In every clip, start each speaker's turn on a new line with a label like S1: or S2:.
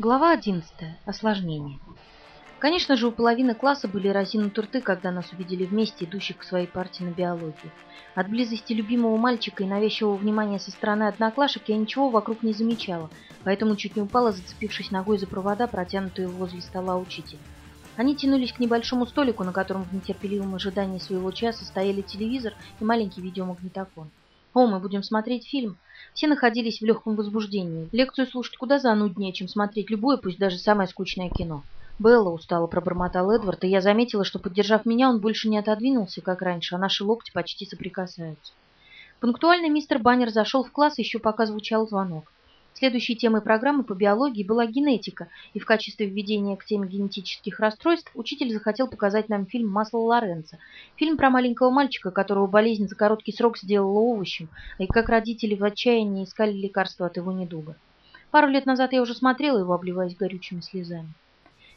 S1: Глава 11. Осложнение. Конечно же, у половины класса были разинуты рты, когда нас увидели вместе, идущих к своей партии на биологии. От близости любимого мальчика и навязчивого внимания со стороны одноклашек я ничего вокруг не замечала, поэтому чуть не упала, зацепившись ногой за провода, протянутые возле стола учителя. Они тянулись к небольшому столику, на котором в нетерпеливом ожидании своего часа стояли телевизор и маленький видеомагнитофон. «О, мы будем смотреть фильм!» Все находились в легком возбуждении. Лекцию слушать куда зануднее, чем смотреть любое, пусть даже самое скучное кино. Белла устало пробормотал Эдвард, и я заметила, что, поддержав меня, он больше не отодвинулся, как раньше, а наши локти почти соприкасаются. Пунктуальный мистер Баннер зашел в класс, еще пока звучал звонок. Следующей темой программы по биологии была генетика, и в качестве введения к теме генетических расстройств учитель захотел показать нам фильм «Масло Лоренцо». Фильм про маленького мальчика, которого болезнь за короткий срок сделала овощем, и как родители в отчаянии искали лекарства от его недуга. Пару лет назад я уже смотрела его, обливаясь горючими слезами.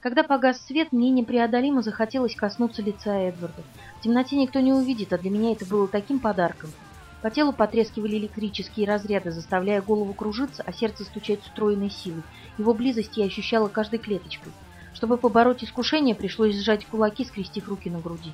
S1: Когда погас свет, мне непреодолимо захотелось коснуться лица Эдварда. В темноте никто не увидит, а для меня это было таким подарком – по телу потрескивали электрические разряды, заставляя голову кружиться, а сердце стучать с утроенной силой. Его близость я ощущала каждой клеточкой. Чтобы побороть искушение, пришлось сжать кулаки, скрестив руки на груди.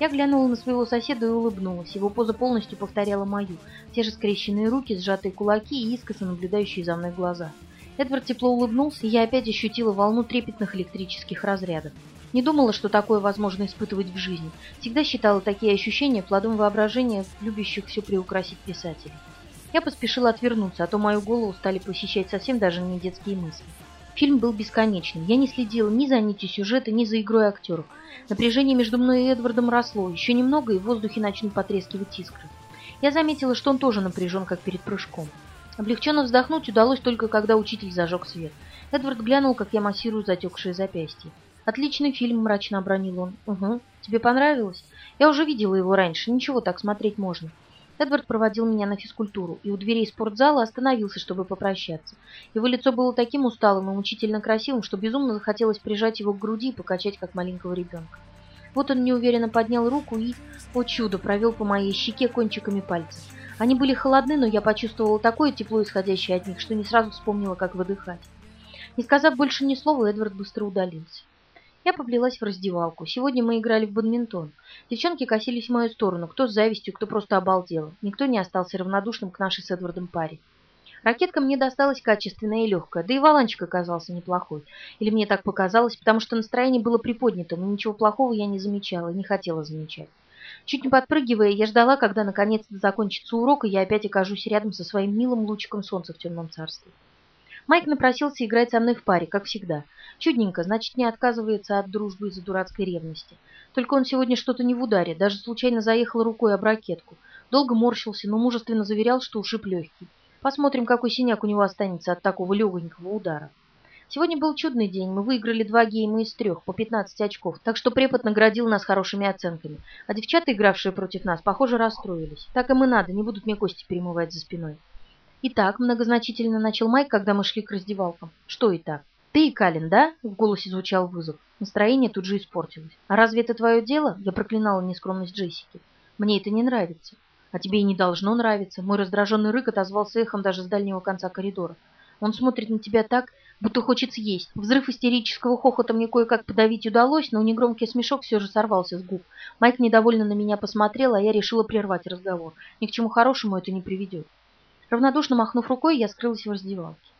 S1: Я глянула на своего соседа и улыбнулась. Его поза полностью повторяла мою. Те же скрещенные руки, сжатые кулаки и искоса наблюдающие за мной глаза. Эдвард тепло улыбнулся, и я опять ощутила волну трепетных электрических разрядов. Не думала, что такое возможно испытывать в жизни. Всегда считала такие ощущения плодом воображения любящих все приукрасить писателей. Я поспешила отвернуться, а то мою голову стали посещать совсем даже не детские мысли. Фильм был бесконечным. Я не следила ни за нитью сюжета, ни за игрой актеров. Напряжение между мной и Эдвардом росло. Еще немного, и в воздухе начнут потрескивать искры. Я заметила, что он тоже напряжен, как перед прыжком. Облегченно вздохнуть удалось только, когда учитель зажег свет. Эдвард глянул, как я массирую затекшие запястья. «Отличный фильм», — мрачно обронил он. «Угу. Тебе понравилось? Я уже видела его раньше. Ничего, так смотреть можно». Эдвард проводил меня на физкультуру и у дверей спортзала остановился, чтобы попрощаться. Его лицо было таким усталым и мучительно красивым, что безумно захотелось прижать его к груди и покачать, как маленького ребенка. Вот он неуверенно поднял руку и, о чудо, провел по моей щеке кончиками пальцев. Они были холодны, но я почувствовала такое тепло, исходящее от них, что не сразу вспомнила, как выдыхать. Не сказав больше ни слова, Эдвард быстро удалился. Я поплелась в раздевалку. Сегодня мы играли в бадминтон. Девчонки косились в мою сторону, кто с завистью, кто просто обалдел. Никто не остался равнодушным к нашей с Эдвардом паре. Ракетка мне досталась качественная и легкая, да и валанчик оказался неплохой. Или мне так показалось, потому что настроение было приподнято, но ничего плохого я не замечала и не хотела замечать. Чуть не подпрыгивая, я ждала, когда наконец-то закончится урок, и я опять окажусь рядом со своим милым лучиком солнца в темном царстве. Майк напросился играть со мной в паре, как всегда. Чудненько, значит, не отказывается от дружбы из-за дурацкой ревности. Только он сегодня что-то не в ударе, даже случайно заехал рукой об ракетку. Долго морщился, но мужественно заверял, что ушиб легкий. Посмотрим, какой синяк у него останется от такого легонького удара. Сегодня был чудный день, мы выиграли два гейма из трех, по 15 очков, так что препод наградил нас хорошими оценками. А девчата, игравшие против нас, похоже, расстроились. Так им и надо, не будут мне кости перемывать за спиной. «Итак», — многозначительно начал Майк, когда мы шли к раздевалкам. «Что и так?» «Ты и Калин, да?» — в голосе звучал вызов. Настроение тут же испортилось. «А разве это твое дело?» — я проклинала нескромность Джессики. «Мне это не нравится». «А тебе и не должно нравиться». Мой раздраженный рык отозвался эхом даже с дальнего конца коридора. Он смотрит на тебя так, будто хочет съесть. Взрыв истерического хохота мне кое-как подавить удалось, но негромкий смешок все же сорвался с губ. Майк недовольно на меня посмотрел, а я решила прервать разговор. Ни к чему хорошему это не приведет. Равнодушно махнув рукой, я скрылась в раздевалке.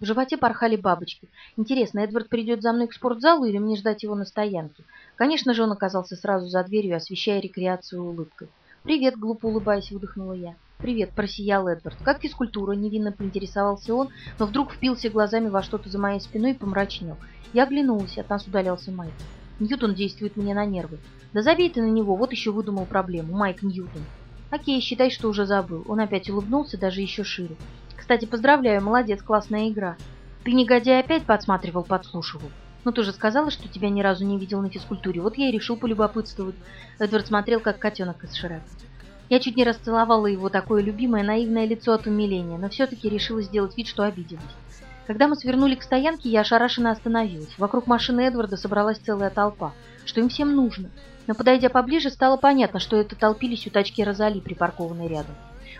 S1: В животе порхали бабочки. Интересно, Эдвард придет за мной к спортзалу или мне ждать его на стоянке? Конечно же, он оказался сразу за дверью, освещая рекреацию улыбкой. «Привет», — глупо улыбаясь, выдохнула я. «Привет», — просиял Эдвард. «Как физкультура?» — невинно поинтересовался он, но вдруг впился глазами во что-то за моей спиной и помрачнел. Я оглянулась, от нас удалялся Майк. Ньютон действует мне на нервы. Да забей ты на него, вот еще выдумал проблему. Майк Ньютон. Окей, считай, что уже забыл. Он опять улыбнулся, даже еще шире. Кстати, поздравляю, молодец, классная игра. Ты, негодяй, опять подсматривал, подслушивал. Ну, ты же сказала, что тебя ни разу не видел на физкультуре. Вот я и решил полюбопытствовать. Эдвард смотрел, как котенок из Шрека. Я чуть не расцеловала его такое любимое наивное лицо от умиления, но все-таки решила сделать вид, что обиделась. Когда мы свернули к стоянке, я ошарашенно остановилась. Вокруг машины Эдварда собралась целая толпа. Что им всем нужно? Но подойдя поближе, стало понятно, что это толпились у тачки Розали, припаркованной рядом.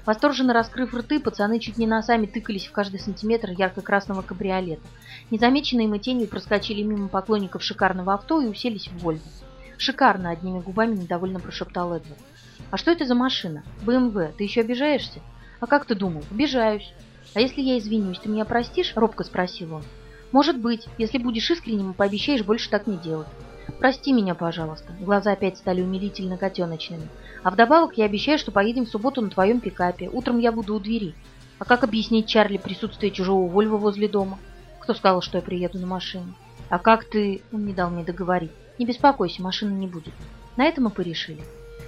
S1: Восторженно раскрыв рты, пацаны чуть не носами тыкались в каждый сантиметр ярко-красного кабриолета. Незамеченные мы тенью проскочили мимо поклонников шикарного авто и уселись в Вольво. «Шикарно!» — одними губами недовольно прошептал Эдвард. «А что это за машина? БМВ. Ты еще обижаешься?» «А как ты думал?» «Обижаюсь». «А если я извинюсь, ты меня простишь?» — робко спросил он. «Может быть. Если будешь искренним, пообещаешь больше так не делать». «Прости меня, пожалуйста». Глаза опять стали умилительно котеночными. «А вдобавок я обещаю, что поедем в субботу на твоем пикапе. Утром я буду у двери». «А как объяснить Чарли присутствие чужого Вольва возле дома?» «Кто сказал, что я приеду на машине?» «А как ты...» Он не дал мне договорить. «Не беспокойся, машины не будет». На это мы порешили.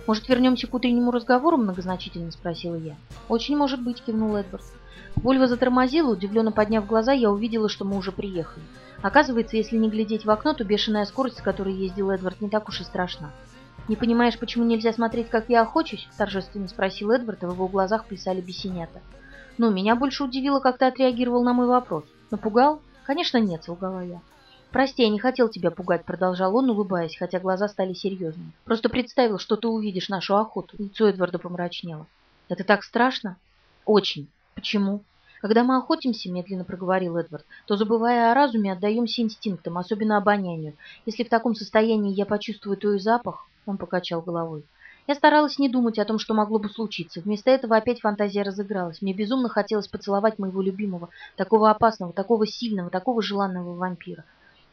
S1: «Может, вернемся к утреннему разговору?» – многозначительно спросила я. «Очень может быть», – кивнул Эдвард. Вольва затормозила, удивленно подняв глаза, я увидела, что мы уже приехали. Оказывается, если не глядеть в окно, то бешеная скорость, с которой ездил Эдвард, не так уж и страшна. «Не понимаешь, почему нельзя смотреть, как я охочусь?» – торжественно спросил Эдвард, и в его глазах плясали бесенята. «Ну, меня больше удивило, как ты отреагировал на мой вопрос. Напугал?» «Конечно нет», – солгала я. «Прости, я не хотел тебя пугать», — продолжал он, улыбаясь, хотя глаза стали серьезными. «Просто представил, что ты увидишь нашу охоту». Лицо Эдварда помрачнело. «Это так страшно?» «Очень. Почему?» «Когда мы охотимся, — медленно проговорил Эдвард, — то, забывая о разуме, отдаемся инстинктам, особенно обонянию. Если в таком состоянии я почувствую твой запах...» Он покачал головой. Я старалась не думать о том, что могло бы случиться. Вместо этого опять фантазия разыгралась. Мне безумно хотелось поцеловать моего любимого, такого опасного, такого сильного, такого желанного вампира.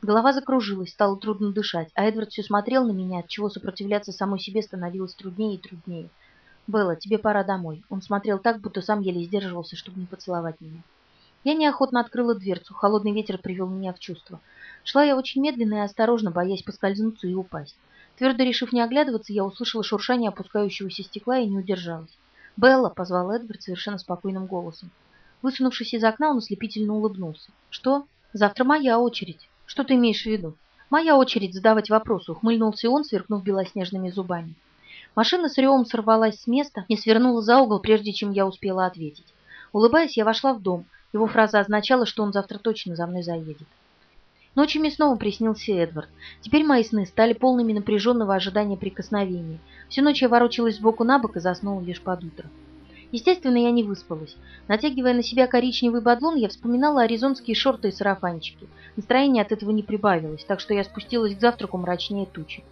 S1: Голова закружилась, стало трудно дышать, а Эдвард все смотрел на меня, отчего сопротивляться самой себе становилось труднее и труднее. «Белла, тебе пора домой». Он смотрел так, будто сам еле сдерживался, чтобы не поцеловать меня. Я неохотно открыла дверцу, холодный ветер привел меня в чувство. Шла я очень медленно и осторожно, боясь поскользнуться и упасть. Твердо решив не оглядываться, я услышала шуршание опускающегося стекла и не удержалась. «Белла!» — позвал Эдвард совершенно спокойным голосом. Высунувшись из окна, он ослепительно улыбнулся. «Что? Завтра моя очередь». Что ты имеешь в виду? Моя очередь задавать вопросы, ухмыльнулся он, сверкнув белоснежными зубами. Машина с ревом сорвалась с места и свернула за угол, прежде чем я успела ответить. Улыбаясь, я вошла в дом. Его фраза означала, что он завтра точно за мной заедет. Ночью мне снова приснился Эдвард. Теперь мои сны стали полными напряженного ожидания прикосновений. Всю ночь я ворочалась сбоку на бок и заснула лишь под утро. Естественно, я не выспалась. Натягивая на себя коричневый бадлон, я вспоминала аризонские шорты и сарафанчики. Настроение от этого не прибавилось, так что я спустилась к завтраку мрачнее тучи.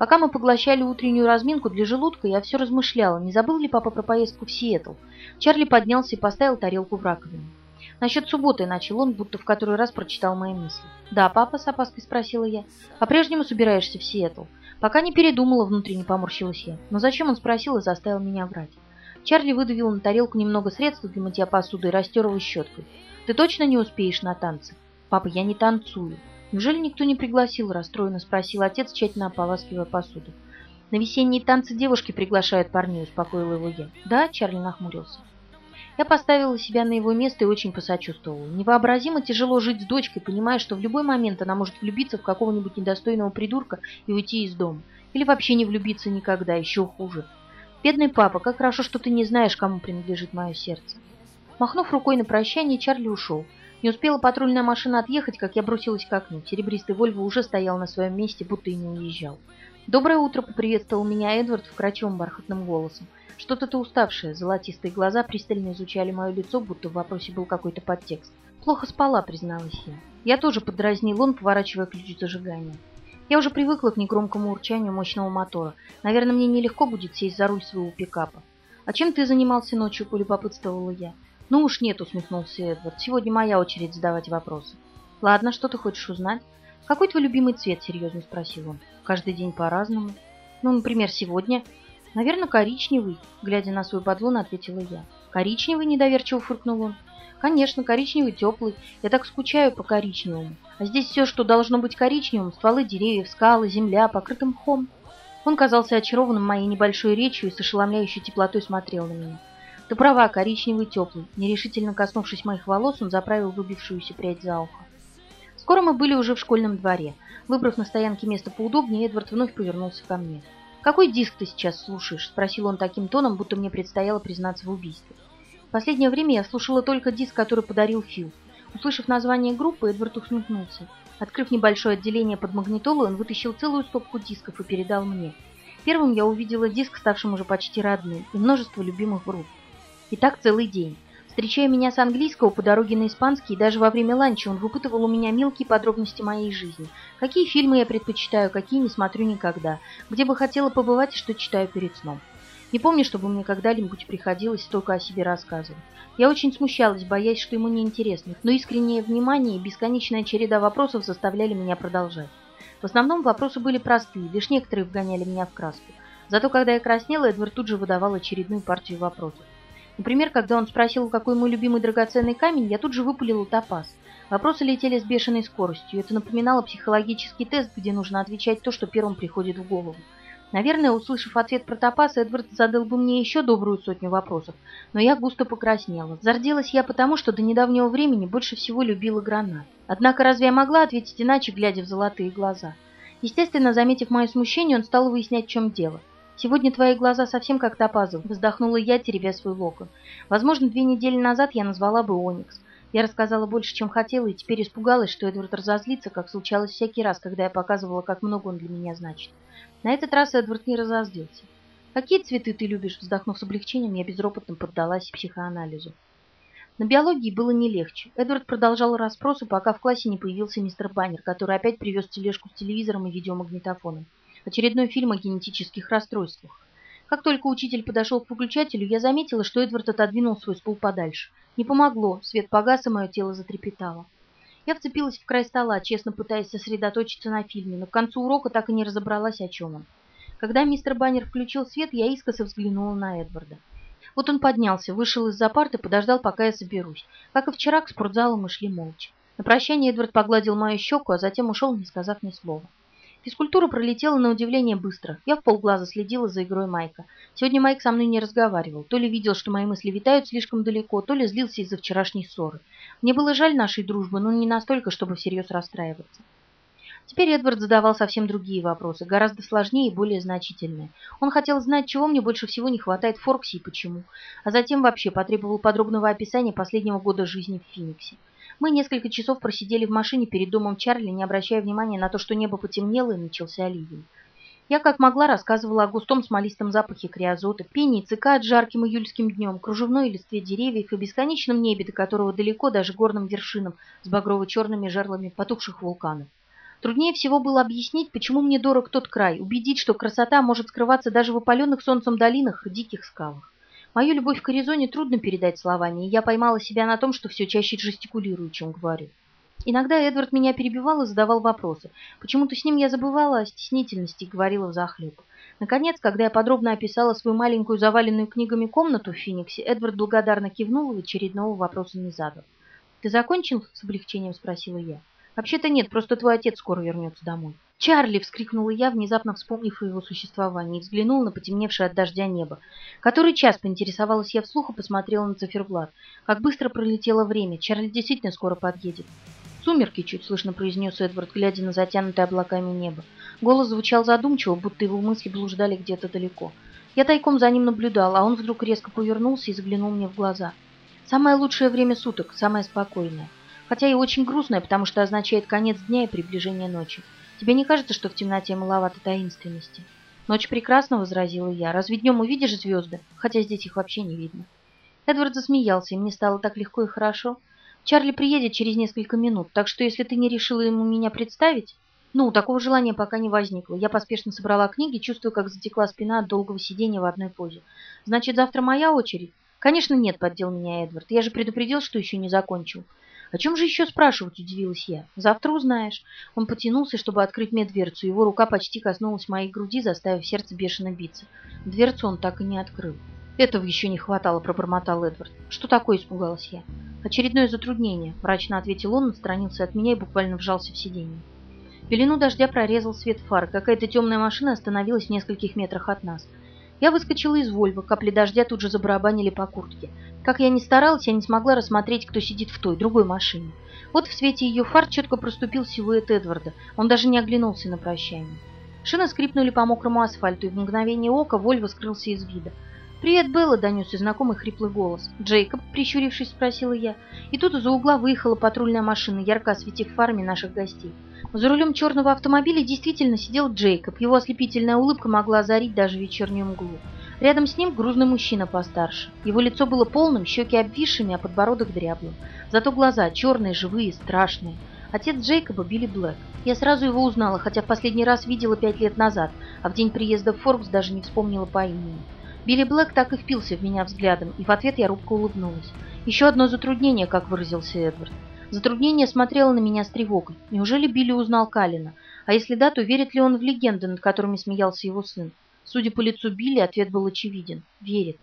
S1: Пока мы поглощали утреннюю разминку для желудка, я все размышляла, не забыл ли папа про поездку в Сиэтл. Чарли поднялся и поставил тарелку в раковину. «Насчет субботы», — начал он, будто в который раз прочитал мои мысли. «Да, папа?» — с опаской спросила я. «По-прежнему собираешься в Сиэтл?» «Пока не передумала», — внутренне поморщилась я. Но зачем он спросил и заставил меня врать? Чарли выдавил на тарелку немного средств для мытья посуды и растер его щеткой. «Ты точно не успеешь на танцы?» «Папа, я не танцую». «Неужели никто не пригласил?» – расстроенно спросил отец, тщательно ополаскивая посуду. «На весенние танцы девушки приглашают парней», – успокоил его я. «Да?» – Чарли нахмурился. Я поставила себя на его место и очень посочувствовала. Невообразимо тяжело жить с дочкой, понимая, что в любой момент она может влюбиться в какого-нибудь недостойного придурка и уйти из дома. Или вообще не влюбиться никогда, еще хуже. «Бедный папа, как хорошо, что ты не знаешь, кому принадлежит мое сердце». Махнув рукой на прощание, Чарли ушел. Не успела патрульная машина отъехать, как я бросилась к окну. Серебристый Вольво уже стоял на своем месте, будто и не уезжал. «Доброе утро!» — поприветствовал меня Эдвард вкрадчивым бархатным голосом. «Что-то ты уставшая». Золотистые глаза пристально изучали мое лицо, будто в вопросе был какой-то подтекст. «Плохо спала», — призналась я. Я тоже подразнил он, поворачивая ключ зажигания. Я уже привыкла к негромкому урчанию мощного мотора. Наверное, мне нелегко будет сесть за руль своего пикапа. «А чем ты занимался ночью?» – полюбопытствовала я. «Ну уж нет», – усмехнулся Эдвард. «Сегодня моя очередь задавать вопросы». «Ладно, что ты хочешь узнать?» «Какой твой любимый цвет?» – серьезно спросил он. «Каждый день по-разному». «Ну, например, сегодня?» «Наверное, коричневый», – глядя на свой подлон, ответила я. «Коричневый?» – недоверчиво фыркнул он. Конечно, коричневый теплый. Я так скучаю по коричневому. А здесь все, что должно быть коричневым, стволы деревьев, скалы, земля, покрыты мхом. Он казался очарованным моей небольшой речью и с ошеломляющей теплотой смотрел на меня. Ты права, коричневый теплый. Нерешительно коснувшись моих волос, он заправил выбившуюся прядь за ухо. Скоро мы были уже в школьном дворе. Выбрав на стоянке место поудобнее, Эдвард вновь повернулся ко мне. «Какой диск ты сейчас слушаешь?» – спросил он таким тоном, будто мне предстояло признаться в убийстве. В последнее время я слушала только диск, который подарил Фил. Услышав название группы, Эдвард усмехнулся. Открыв небольшое отделение под магнитолу, он вытащил целую стопку дисков и передал мне. Первым я увидела диск, ставшим уже почти родным, и множество любимых групп. И так целый день. Встречая меня с английского по дороге на испанский, даже во время ланча он выпытывал у меня мелкие подробности моей жизни. Какие фильмы я предпочитаю, какие не смотрю никогда, где бы хотела побывать и что читаю перед сном. Не помню, чтобы мне когда-нибудь приходилось столько о себе рассказывать. Я очень смущалась, боясь, что ему неинтересно, но искреннее внимание и бесконечная череда вопросов заставляли меня продолжать. В основном вопросы были простые, лишь некоторые вгоняли меня в краску. Зато когда я краснела, Эдвард тут же выдавал очередную партию вопросов. Например, когда он спросил, какой мой любимый драгоценный камень, я тут же выпалила топаз. Вопросы летели с бешеной скоростью. Это напоминало психологический тест, где нужно отвечать то, что первым приходит в голову. Наверное, услышав ответ про топаз, Эдвард задал бы мне еще добрую сотню вопросов, но я густо покраснела. Зарделась я потому, что до недавнего времени больше всего любила гранат. Однако разве я могла ответить иначе, глядя в золотые глаза? Естественно, заметив мое смущение, он стал выяснять, в чем дело. «Сегодня твои глаза совсем как топазов», — вздохнула я, теребя свой локон. «Возможно, две недели назад я назвала бы Оникс. Я рассказала больше, чем хотела, и теперь испугалась, что Эдвард разозлится, как случалось всякий раз, когда я показывала, как много он для меня значит. На этот раз Эдвард не разозлился. «Какие цветы ты любишь?» Вздохнув с облегчением, я безропотно поддалась психоанализу. На биологии было не легче. Эдвард продолжал расспросы, пока в классе не появился мистер Баннер, который опять привез тележку с телевизором и видеомагнитофоном. Очередной фильм о генетических расстройствах. Как только учитель подошел к выключателю, я заметила, что Эдвард отодвинул свой стул подальше. Не помогло, свет погас, и мое тело затрепетало. Я вцепилась в край стола, честно пытаясь сосредоточиться на фильме, но к концу урока так и не разобралась, о чем он. Когда мистер Баннер включил свет, я искоса взглянула на Эдварда. Вот он поднялся, вышел из-за парты, подождал, пока я соберусь. Как и вчера, к спортзалу мы шли молча. На прощание Эдвард погладил мою щеку, а затем ушел, не сказав ни слова. Физкультура пролетела на удивление быстро. Я в полглаза следила за игрой Майка. Сегодня Майк со мной не разговаривал. То ли видел, что мои мысли витают слишком далеко, то ли злился из-за вчерашней ссоры. Мне было жаль нашей дружбы, но не настолько, чтобы всерьез расстраиваться. Теперь Эдвард задавал совсем другие вопросы, гораздо сложнее и более значительные. Он хотел знать, чего мне больше всего не хватает в Форксе и почему, а затем вообще потребовал подробного описания последнего года жизни в Фениксе. Мы несколько часов просидели в машине перед домом Чарли, не обращая внимания на то, что небо потемнело и начался ливень. Я как могла рассказывала о густом смолистом запахе криозота, пении цикад жарким июльским днем, кружевной листве деревьев и бесконечном небе, до которого далеко даже горным вершинам с багрово-черными жерлами потухших вулканов. Труднее всего было объяснить, почему мне дорог тот край, убедить, что красота может скрываться даже в опаленных солнцем долинах и диких скалах. Мою любовь к Аризоне трудно передать словами, и я поймала себя на том, что все чаще жестикулирую, чем говорю. Иногда Эдвард меня перебивал и задавал вопросы. Почему-то с ним я забывала о стеснительности и говорила взахлеб. Наконец, когда я подробно описала свою маленькую заваленную книгами комнату в Фениксе, Эдвард благодарно кивнул и очередного вопроса не задал. «Ты закончил?» — с облегчением спросила я. «Вообще-то нет, просто твой отец скоро вернется домой». «Чарли!» — вскрикнула я, внезапно вспомнив о его существовании, и взглянула на потемневшее от дождя небо. Который час поинтересовалась я вслух и посмотрела на циферблат. Как быстро пролетело время. Чарли действительно скоро подъедет. «Сумерки!» — чуть слышно произнес Эдвард, глядя на затянутое облаками небо. Голос звучал задумчиво, будто его мысли блуждали где-то далеко. Я тайком за ним наблюдал, а он вдруг резко повернулся и заглянул мне в глаза. «Самое лучшее время суток, самое спокойное. Хотя и очень грустное, потому что означает конец дня и приближение ночи. Тебе не кажется, что в темноте маловато таинственности? Ночь прекрасна, возразила я. Разве днем увидишь звезды? Хотя здесь их вообще не видно. Эдвард засмеялся, и мне стало так легко и хорошо. Чарли приедет через несколько минут, так что если ты не решила ему меня представить... Ну, такого желания пока не возникло. Я поспешно собрала книги, чувствуя, как затекла спина от долгого сидения в одной позе. Значит, завтра моя очередь? Конечно, нет, поддел меня Эдвард. Я же предупредил, что еще не закончил. «О чем же еще спрашивать?» – удивилась я. «Завтра узнаешь». Он потянулся, чтобы открыть мне дверцу. Его рука почти коснулась моей груди, заставив сердце бешено биться. Дверцу он так и не открыл. «Этого еще не хватало», – пробормотал Эдвард. «Что такое?» – испугалась я. «Очередное затруднение», – мрачно ответил он, отстранился от меня и буквально вжался в сиденье. Пелену дождя прорезал свет фар. Какая-то темная машина остановилась в нескольких метрах от нас. Я выскочила из Вольва, капли дождя тут же забарабанили по куртке. Как я ни старалась, я не смогла рассмотреть, кто сидит в той, другой машине. Вот в свете ее фар четко проступил силуэт Эдварда. Он даже не оглянулся на прощание. Шины скрипнули по мокрому асфальту, и в мгновение ока Вольво скрылся из вида. «Привет, Белла!» — донесся знакомый хриплый голос. «Джейкоб?» — прищурившись, спросила я. И тут из-за угла выехала патрульная машина, ярко осветив фарами наших гостей. За рулем черного автомобиля действительно сидел Джейкоб. Его ослепительная улыбка могла озарить даже вечернюю мглу. Рядом с ним грузный мужчина постарше. Его лицо было полным, щеки обвисшими, а подбородок дряблым. Зато глаза черные, живые, страшные. Отец Джейкоба Билли Блэк. Я сразу его узнала, хотя в последний раз видела пять лет назад, а в день приезда в Форбс даже не вспомнила по имени. Билли Блэк так и впился в меня взглядом, и в ответ я робко улыбнулась. Еще одно затруднение, как выразился Эдвард. Затруднение смотрело на меня с тревогой. Неужели Билли узнал Калина? А если да, то верит ли он в легенды, над которыми смеялся его сын? Судя по лицу Билли, ответ был очевиден. Верит.